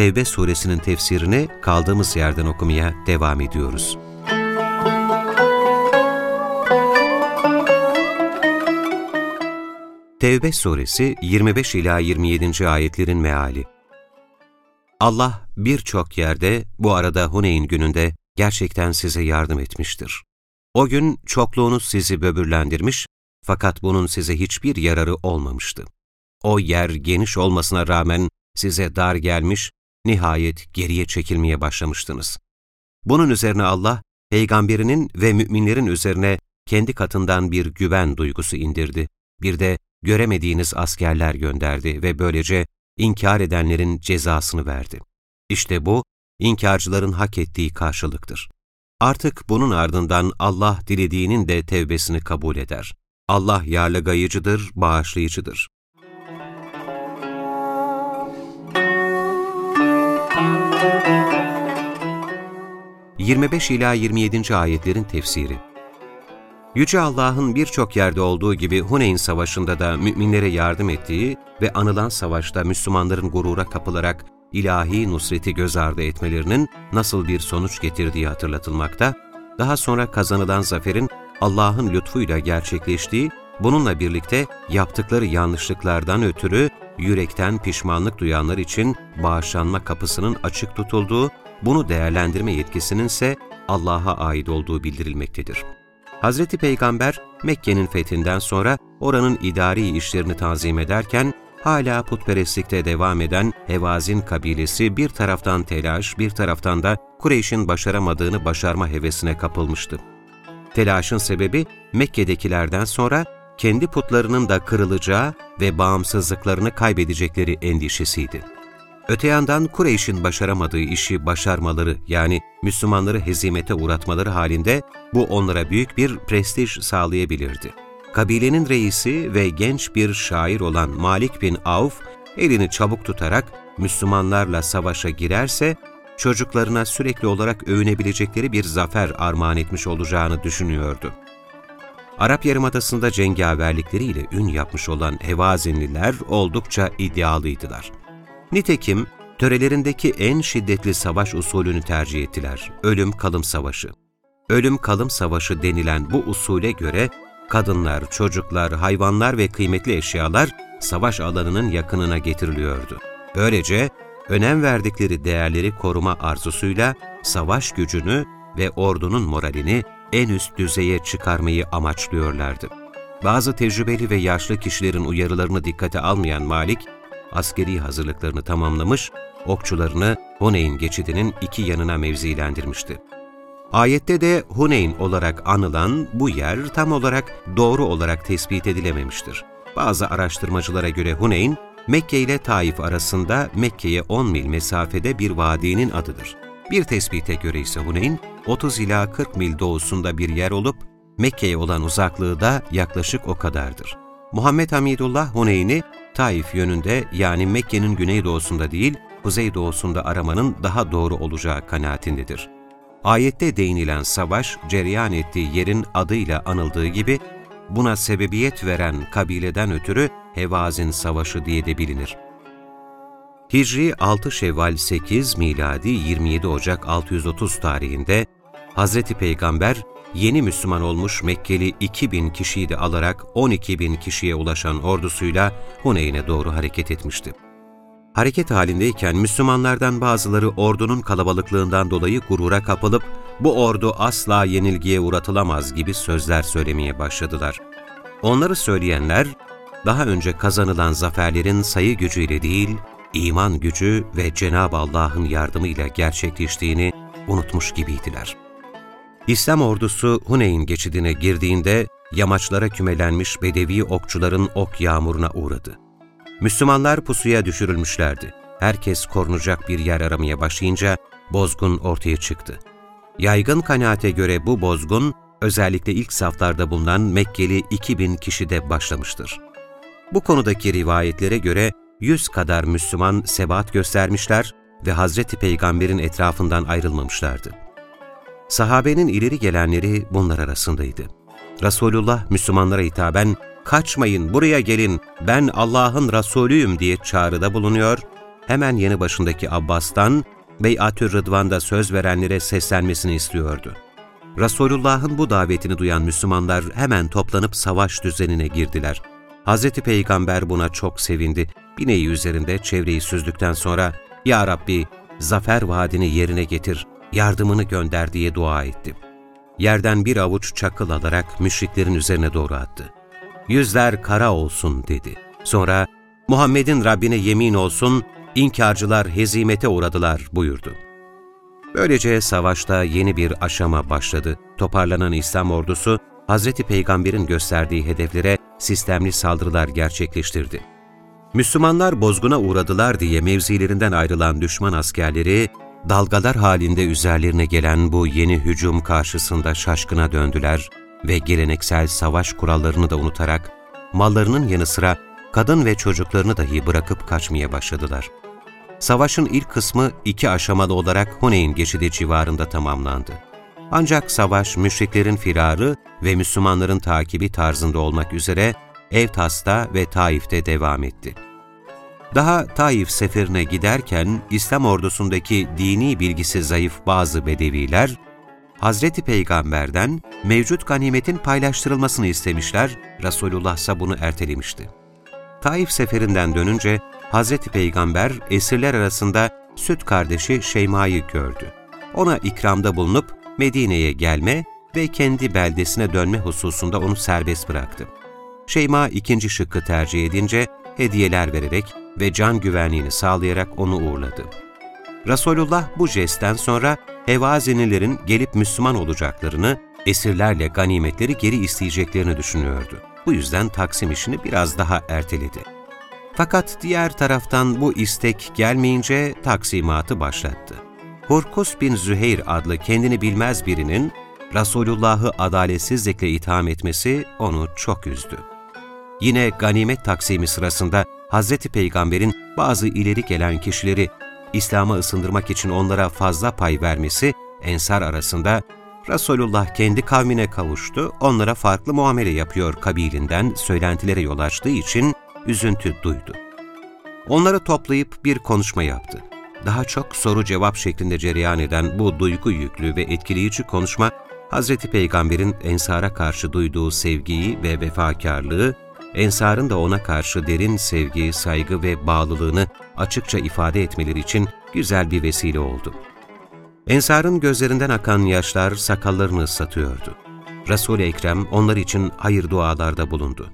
Tevbe suresinin tefsirini kaldığımız yerden okumaya devam ediyoruz. Tevbe suresi 25 ila 27. ayetlerin meali. Allah birçok yerde bu arada Huneyn gününde gerçekten size yardım etmiştir. O gün çokluğunuz sizi böbürlendirmiş fakat bunun size hiçbir yararı olmamıştı. O yer geniş olmasına rağmen size dar gelmiş, nihayet geriye çekilmeye başlamıştınız. Bunun üzerine Allah, peygamberinin ve müminlerin üzerine kendi katından bir güven duygusu indirdi. Bir de göremediğiniz askerler gönderdi ve böylece inkar edenlerin cezasını verdi. İşte bu, inkarcıların hak ettiği karşılıktır. Artık bunun ardından Allah dilediğinin de tevbesini kabul eder. Allah yarlıgayıcıdır, bağışlayıcıdır. ...25 ila 27. ayetlerin tefsiri Yüce Allah'ın birçok yerde olduğu gibi Huneyn Savaşı'nda da müminlere yardım ettiği ve anılan savaşta Müslümanların gurura kapılarak ilahi nusreti göz ardı etmelerinin nasıl bir sonuç getirdiği hatırlatılmakta, daha sonra kazanılan zaferin Allah'ın lütfuyla gerçekleştiği, bununla birlikte yaptıkları yanlışlıklardan ötürü yürekten pişmanlık duyanlar için bağışlanma kapısının açık tutulduğu, bunu değerlendirme yetkisinin ise Allah'a ait olduğu bildirilmektedir. Hazreti Peygamber Mekke'nin fethinden sonra oranın idari işlerini tanzim ederken hala putperestlikte devam eden Hevazin kabilesi bir taraftan telaş, bir taraftan da Kureyş'in başaramadığını başarma hevesine kapılmıştı. Telaşın sebebi Mekke'dekilerden sonra kendi putlarının da kırılacağı ve bağımsızlıklarını kaybedecekleri endişesiydi. Öte yandan Kureyş'in başaramadığı işi başarmaları yani Müslümanları hezimete uğratmaları halinde bu onlara büyük bir prestij sağlayabilirdi. Kabilenin reisi ve genç bir şair olan Malik bin Avf, elini çabuk tutarak Müslümanlarla savaşa girerse, çocuklarına sürekli olarak övünebilecekleri bir zafer armağan etmiş olacağını düşünüyordu. Arap Yarımadası'nda cengaverlikleriyle ün yapmış olan Hevazinliler oldukça iddialıydılar. Nitekim törelerindeki en şiddetli savaş usulünü tercih ettiler, ölüm-kalım savaşı. Ölüm-kalım savaşı denilen bu usule göre kadınlar, çocuklar, hayvanlar ve kıymetli eşyalar savaş alanının yakınına getiriliyordu. Böylece önem verdikleri değerleri koruma arzusuyla savaş gücünü ve ordunun moralini en üst düzeye çıkarmayı amaçlıyorlardı. Bazı tecrübeli ve yaşlı kişilerin uyarılarını dikkate almayan Malik, askeri hazırlıklarını tamamlamış, okçularını Huneyn geçidinin iki yanına mevzilendirmişti. Ayette de Huneyn olarak anılan bu yer tam olarak doğru olarak tespit edilememiştir. Bazı araştırmacılara göre Huneyn, Mekke ile Taif arasında Mekke'ye 10 mil mesafede bir vadinin adıdır. Bir tespite göre ise Huneyn, 30 ila 40 mil doğusunda bir yer olup, Mekke'ye olan uzaklığı da yaklaşık o kadardır. Muhammed Hamidullah Huneyn'i Taif yönünde yani Mekke'nin güneydoğusunda değil, kuzeydoğusunda aramanın daha doğru olacağı kanaatindedir. Ayette değinilen savaş, cereyan ettiği yerin adıyla anıldığı gibi, buna sebebiyet veren kabileden ötürü Hevazin Savaşı diye de bilinir. Hicri 6 Şevval 8, miladi 27 Ocak 630 tarihinde Hz. Peygamber yeni Müslüman olmuş Mekkeli 2000 kişiyi de alarak 12 bin kişiye ulaşan ordusuyla Huneyn'e doğru hareket etmişti. Hareket halindeyken Müslümanlardan bazıları ordunun kalabalıklığından dolayı gurura kapılıp bu ordu asla yenilgiye uğratılamaz gibi sözler söylemeye başladılar. Onları söyleyenler, daha önce kazanılan zaferlerin sayı gücüyle değil, iman gücü ve Cenab-ı Allah'ın yardımıyla gerçekleştiğini unutmuş gibiydiler. İslam ordusu Huneyn geçidine girdiğinde yamaçlara kümelenmiş Bedevi okçuların ok yağmuruna uğradı. Müslümanlar pusuya düşürülmüşlerdi. herkes korunacak bir yer aramaya başlayınca bozgun ortaya çıktı. Yaygın kanaate göre bu bozgun, özellikle ilk saflarda bulunan Mekkeli 2000 kişide başlamıştır. Bu konudaki rivayetlere göre 100 kadar Müslüman sebat göstermişler ve Hazreti Peygamber'in etrafından ayrılmamışlardı. Sahabenin ileri gelenleri bunlar arasındaydı. Resulullah Müslümanlara hitaben, kaçmayın buraya gelin ben Allah'ın Resulüyüm diye çağrıda bulunuyor, hemen yanı başındaki Abbas'tan Beyatü Rıdvan'da söz verenlere seslenmesini istiyordu. Resulullah'ın bu davetini duyan Müslümanlar hemen toplanıp savaş düzenine girdiler. Hz. Peygamber buna çok sevindi. Bineği üzerinde çevreyi süzdükten sonra ''Ya Rabbi, zafer vaadini yerine getir, yardımını gönder.'' diye dua etti. Yerden bir avuç çakıl alarak müşriklerin üzerine doğru attı. ''Yüzler kara olsun.'' dedi. Sonra ''Muhammed'in Rabbine yemin olsun, inkarcılar hezimete uğradılar.'' buyurdu. Böylece savaşta yeni bir aşama başladı. Toparlanan İslam ordusu, Hz. Peygamber'in gösterdiği hedeflere sistemli saldırılar gerçekleştirdi. Müslümanlar bozguna uğradılar diye mevzilerinden ayrılan düşman askerleri, dalgalar halinde üzerlerine gelen bu yeni hücum karşısında şaşkına döndüler ve geleneksel savaş kurallarını da unutarak, mallarının yanı sıra kadın ve çocuklarını dahi bırakıp kaçmaya başladılar. Savaşın ilk kısmı iki aşamalı olarak Huneyn geçidi civarında tamamlandı. Ancak savaş müşriklerin firarı ve Müslümanların takibi tarzında olmak üzere Evtas'ta ve Taif'te devam etti. Daha Taif seferine giderken İslam ordusundaki dini bilgisi zayıf bazı bedeviler, Hazreti Peygamber'den mevcut ganimetin paylaştırılmasını istemişler, Resulullah ise bunu ertelemişti. Taif seferinden dönünce Hazreti Peygamber esirler arasında süt kardeşi Şeyma'yı gördü. Ona ikramda bulunup Medine'ye gelme ve kendi beldesine dönme hususunda onu serbest bıraktı. Şeyma ikinci şıkkı tercih edince hediyeler vererek ve can güvenliğini sağlayarak onu uğurladı. Resulullah bu jestten sonra Hevazinilerin gelip Müslüman olacaklarını, esirlerle ganimetleri geri isteyeceklerini düşünüyordu. Bu yüzden Taksim işini biraz daha erteledi. Fakat diğer taraftan bu istek gelmeyince taksimatı başlattı. Hurkus bin Züheyr adlı kendini bilmez birinin Resulullah'ı adaletsizlikle itham etmesi onu çok üzdü. Yine ganimet taksimi sırasında Hz. Peygamber'in bazı ileri gelen kişileri İslam'a ısındırmak için onlara fazla pay vermesi ensar arasında Resulullah kendi kavmine kavuştu, onlara farklı muamele yapıyor kabilinden söylentilere yol açtığı için üzüntü duydu. Onları toplayıp bir konuşma yaptı. Daha çok soru-cevap şeklinde cereyan eden bu duygu yüklü ve etkileyici konuşma, Hz. Peygamber'in Ensar'a karşı duyduğu sevgiyi ve vefakarlığı, Ensar'ın da ona karşı derin sevgi, saygı ve bağlılığını açıkça ifade etmeleri için güzel bir vesile oldu. Ensar'ın gözlerinden akan yaşlar sakallarını ıslatıyordu. Resul-i Ekrem onlar için hayır dualarda bulundu.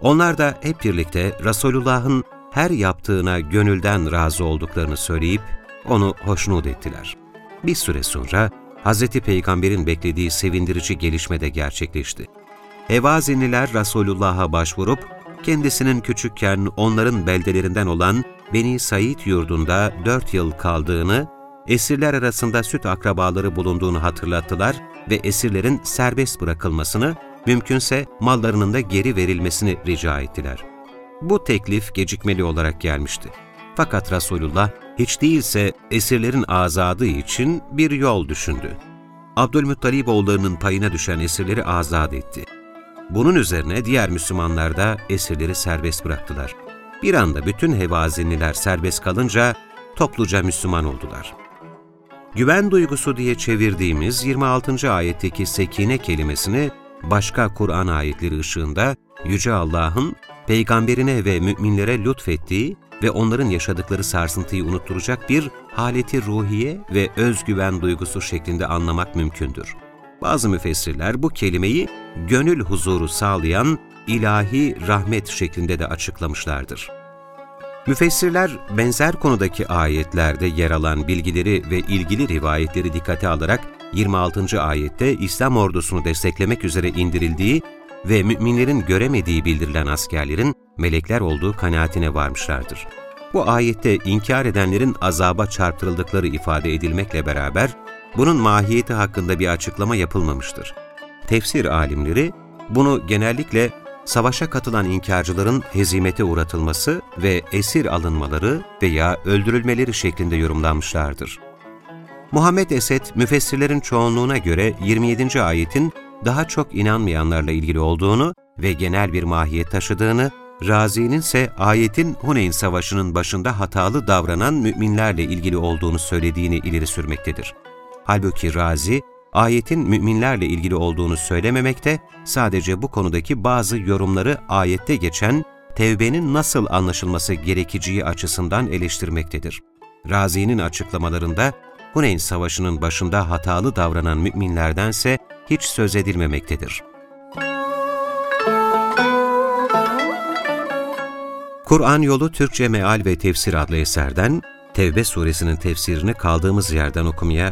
Onlar da hep birlikte Resulullah'ın her yaptığına gönülden razı olduklarını söyleyip onu hoşnut ettiler. Bir süre sonra Hz. Peygamber'in beklediği sevindirici gelişme de gerçekleşti. Hevaziniler Resulullah'a başvurup kendisinin küçükken onların beldelerinden olan Beni Said yurdunda dört yıl kaldığını, esirler arasında süt akrabaları bulunduğunu hatırlattılar ve esirlerin serbest bırakılmasını, mümkünse mallarının da geri verilmesini rica ettiler. Bu teklif gecikmeli olarak gelmişti. Fakat Resulullah hiç değilse esirlerin azadı için bir yol düşündü. Abdülmuttalib oğullarının payına düşen esirleri azat etti. Bunun üzerine diğer Müslümanlar da esirleri serbest bıraktılar. Bir anda bütün hevazinliler serbest kalınca topluca Müslüman oldular. Güven duygusu diye çevirdiğimiz 26. ayetteki sekine kelimesini başka Kur'an ayetleri ışığında Yüce Allah'ın peygamberine ve müminlere lütfettiği ve onların yaşadıkları sarsıntıyı unutturacak bir haleti ruhiye ve özgüven duygusu şeklinde anlamak mümkündür. Bazı müfessirler bu kelimeyi gönül huzuru sağlayan ilahi rahmet şeklinde de açıklamışlardır. Müfessirler benzer konudaki ayetlerde yer alan bilgileri ve ilgili rivayetleri dikkate alarak 26. ayette İslam ordusunu desteklemek üzere indirildiği ve müminlerin göremediği bildirilen askerlerin melekler olduğu kanaatine varmışlardır. Bu ayette inkar edenlerin azaba çarptırıldıkları ifade edilmekle beraber, bunun mahiyeti hakkında bir açıklama yapılmamıştır. Tefsir alimleri, bunu genellikle savaşa katılan inkarcıların hezimete uğratılması ve esir alınmaları veya öldürülmeleri şeklinde yorumlanmışlardır. Muhammed Esed, müfessirlerin çoğunluğuna göre 27. ayetin daha çok inanmayanlarla ilgili olduğunu ve genel bir mahiyet taşıdığını, Razi'nin ise ayetin Huneyn Savaşı'nın başında hatalı davranan müminlerle ilgili olduğunu söylediğini ileri sürmektedir. Halbuki Razi, ayetin müminlerle ilgili olduğunu söylememekte, sadece bu konudaki bazı yorumları ayette geçen tevbenin nasıl anlaşılması gerekeceği açısından eleştirmektedir. Razi'nin açıklamalarında Huneyn Savaşı'nın başında hatalı davranan müminlerdense hiç söz edilmemektedir. Kur'an Yolu Türkçe Meal ve Tefsir adlı eserden Tevbe suresinin tefsirini kaldığımız yerden okumaya